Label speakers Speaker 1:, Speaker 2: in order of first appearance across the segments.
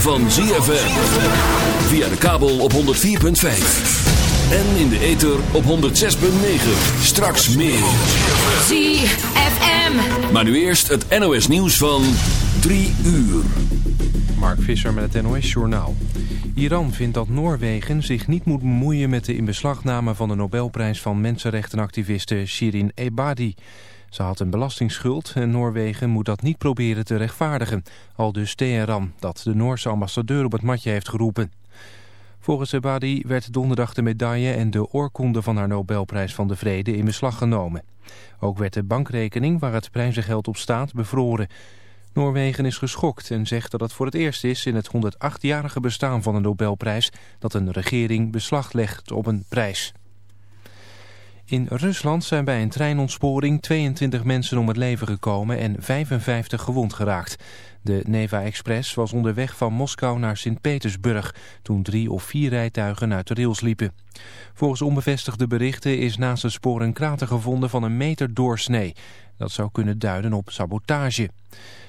Speaker 1: van ZFM. Via de kabel op 104.5. En in de ether op 106.9. Straks meer.
Speaker 2: ZFM.
Speaker 1: Maar nu eerst het NOS nieuws van 3 uur.
Speaker 3: Mark Visser met het NOS Journaal. Iran vindt dat Noorwegen zich niet moet bemoeien met de inbeslagname van de Nobelprijs van mensenrechtenactiviste Shirin Ebadi. Ze had een belastingsschuld en Noorwegen moet dat niet proberen te rechtvaardigen. Al dus Teheran, dat de Noorse ambassadeur op het matje heeft geroepen. Volgens Ebadi werd donderdag de medaille en de oorkonde van haar Nobelprijs van de Vrede in beslag genomen. Ook werd de bankrekening waar het prijzengeld op staat bevroren. Noorwegen is geschokt en zegt dat het voor het eerst is in het 108-jarige bestaan van de Nobelprijs dat een regering beslag legt op een prijs. In Rusland zijn bij een treinontsporing 22 mensen om het leven gekomen en 55 gewond geraakt. De Neva Express was onderweg van Moskou naar Sint-Petersburg toen drie of vier rijtuigen uit de rails liepen. Volgens onbevestigde berichten is naast het spoor een krater gevonden van een meter doorsnee. Dat zou kunnen duiden op sabotage.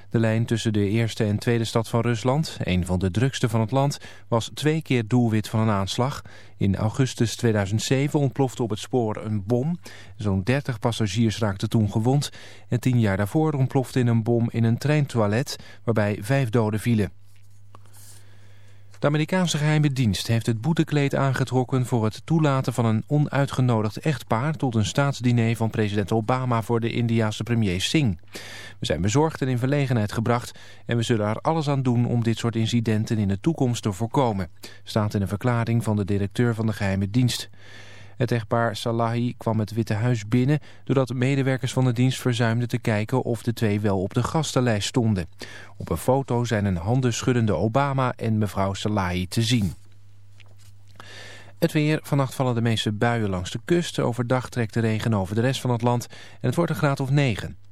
Speaker 3: De lijn tussen de eerste en tweede stad van Rusland, een van de drukste van het land, was twee keer doelwit van een aanslag. In augustus 2007 ontplofte op het spoor een bom. Zo'n 30 passagiers raakten toen gewond. En tien jaar daarvoor ontplofte in een bom in een treintoilet, waarbij vijf doden vielen. De Amerikaanse geheime dienst heeft het boetekleed aangetrokken voor het toelaten van een onuitgenodigd echtpaar tot een staatsdiner van president Obama voor de Indiase premier Singh. We zijn bezorgd en in verlegenheid gebracht en we zullen er alles aan doen om dit soort incidenten in de toekomst te voorkomen, staat in een verklaring van de directeur van de geheime dienst. Het echtpaar Salahi kwam het Witte Huis binnen doordat medewerkers van de dienst verzuimden te kijken of de twee wel op de gastenlijst stonden. Op een foto zijn een handenschuddende Obama en mevrouw Salahi te zien. Het weer. Vannacht vallen de meeste buien langs de kust. Overdag trekt de regen over de rest van het land en het wordt een graad of 9.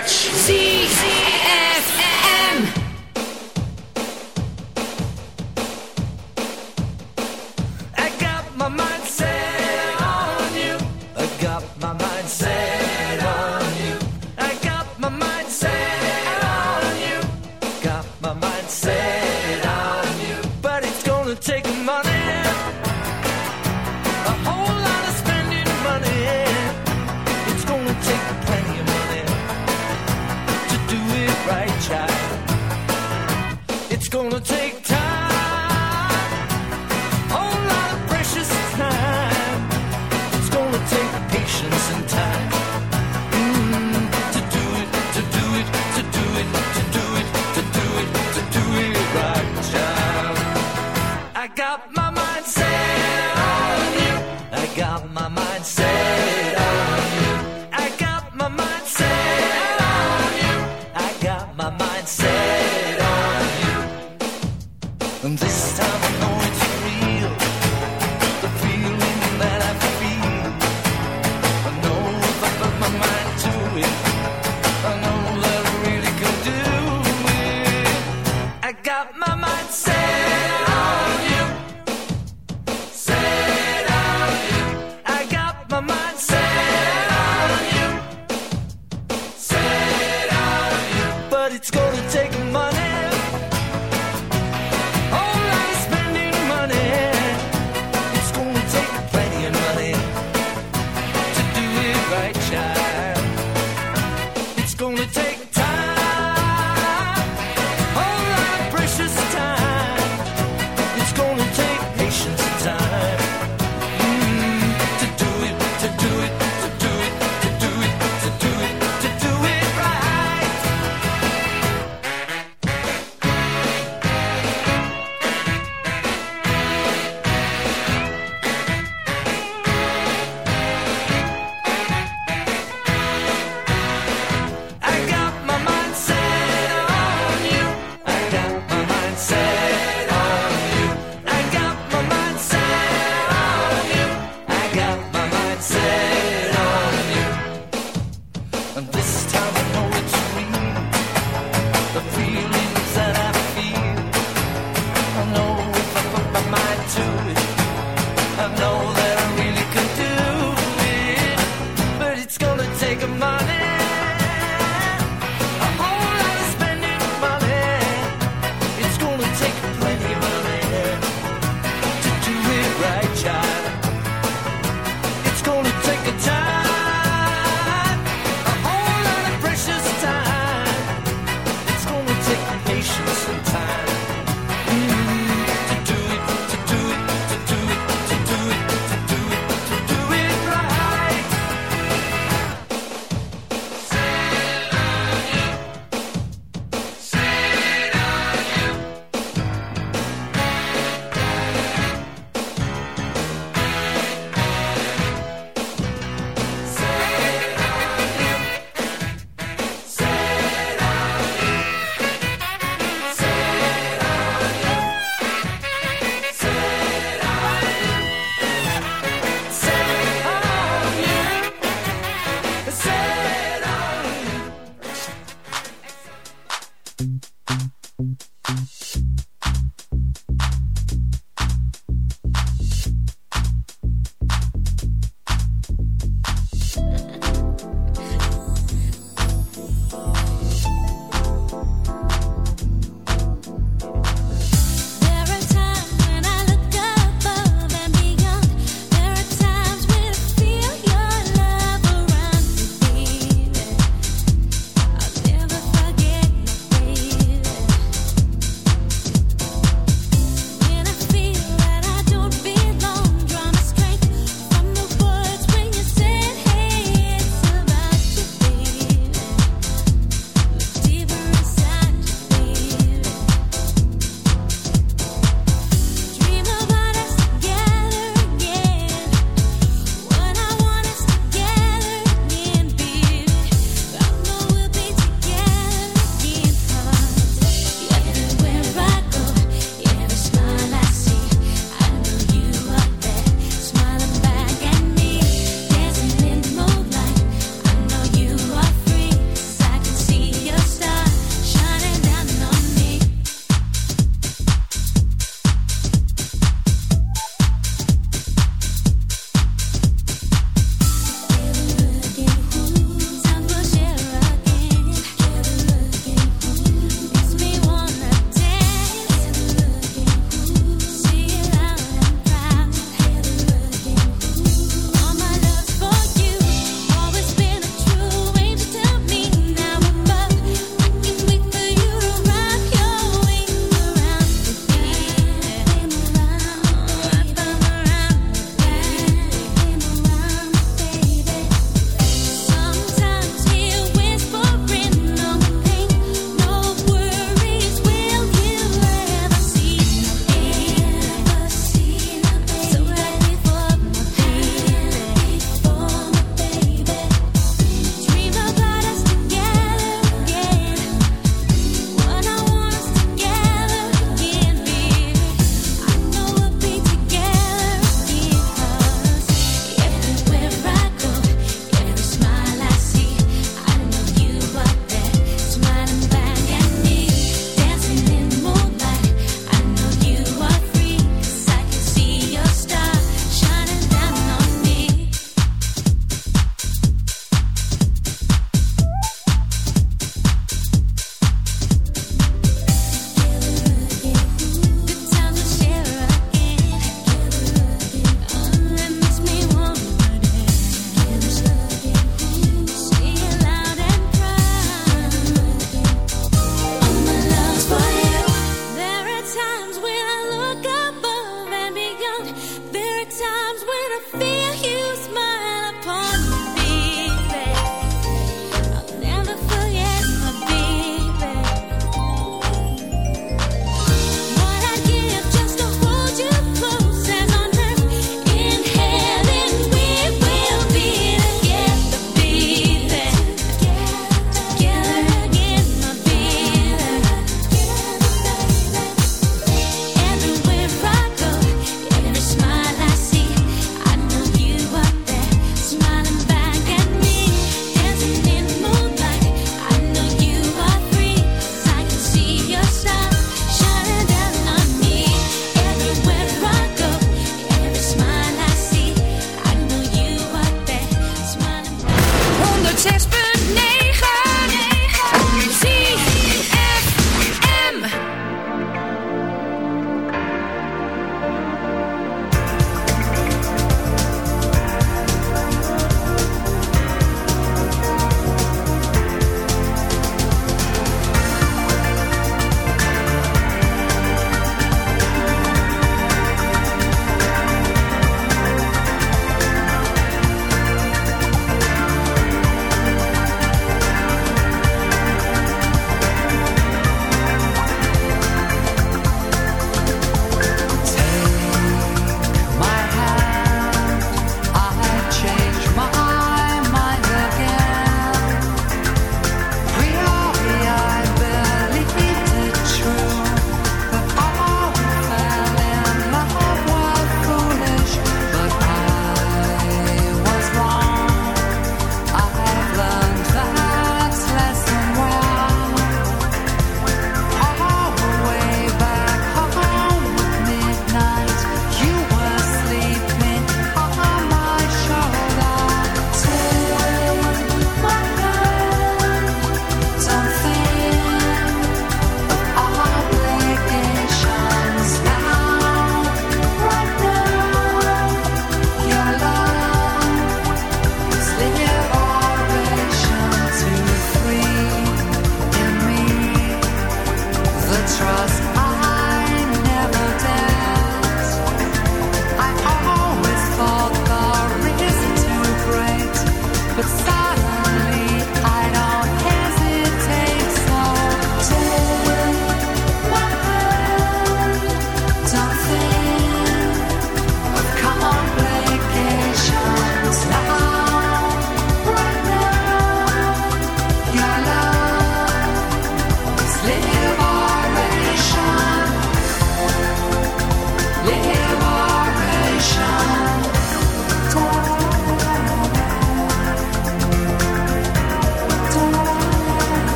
Speaker 4: match. Got my
Speaker 5: mind set on you. I got my mind set on you. I got my mind set on you. Got my mind set on you. But it's gonna take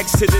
Speaker 6: next to the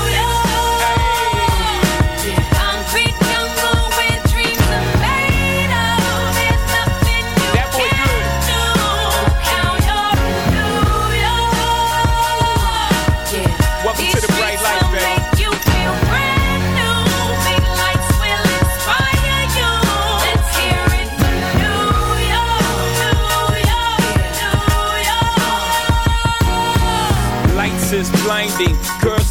Speaker 6: Curse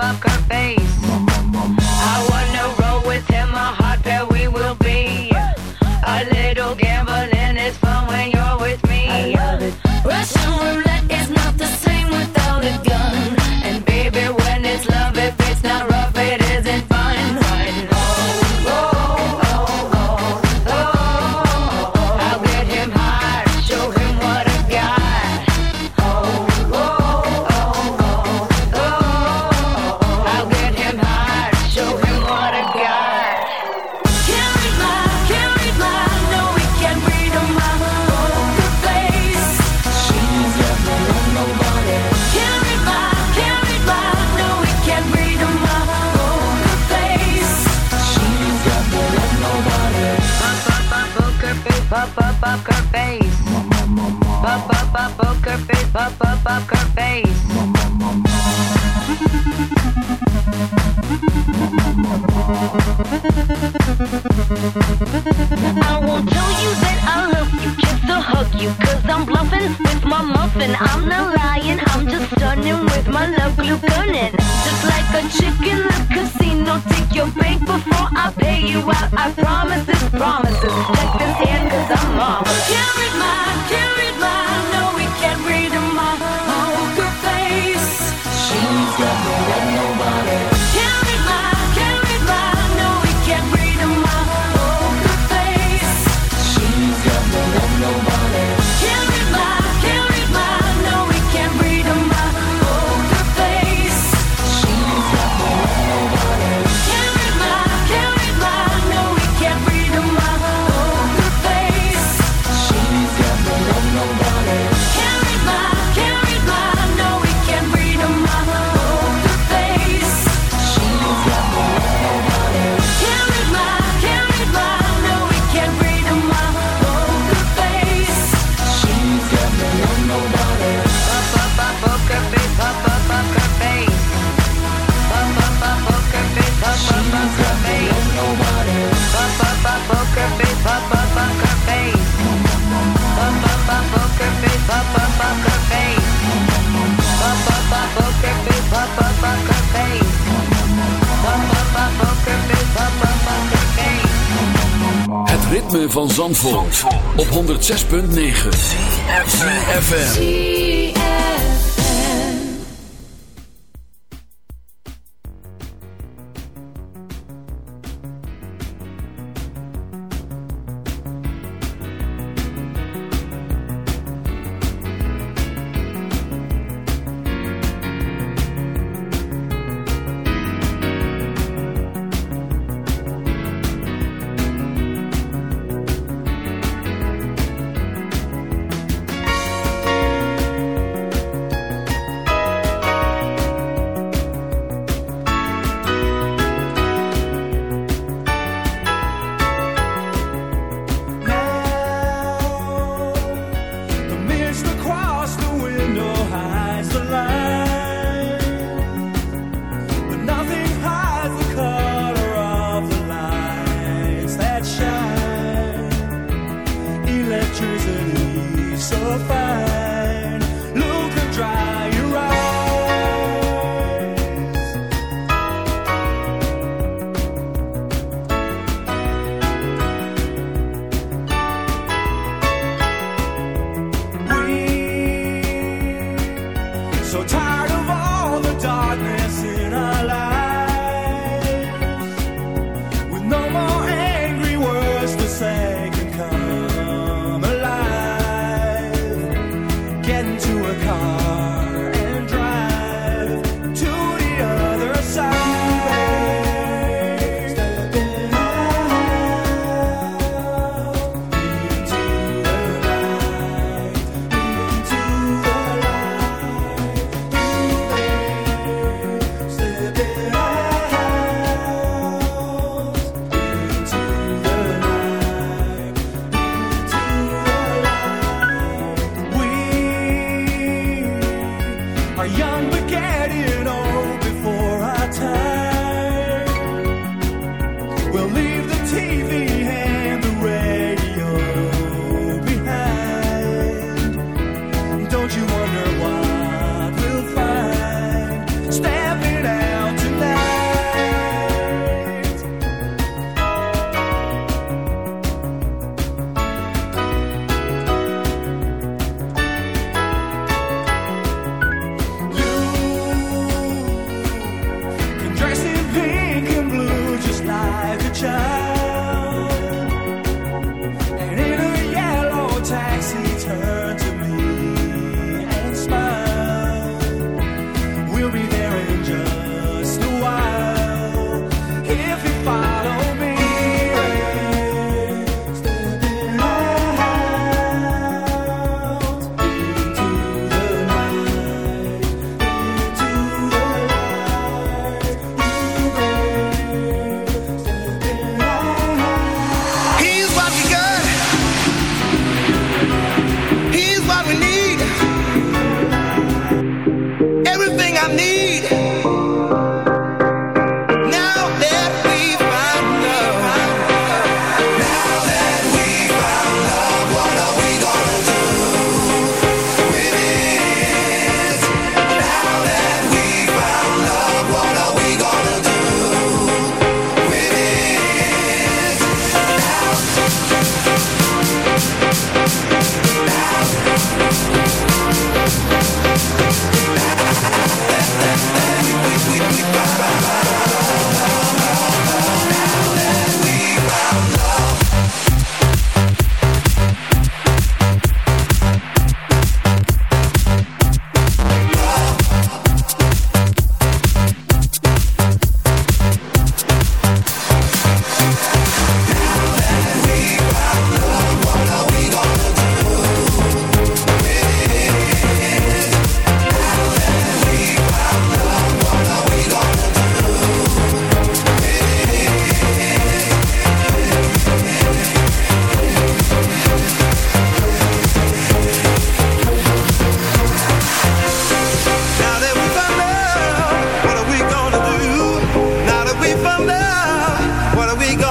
Speaker 1: above curve 106.9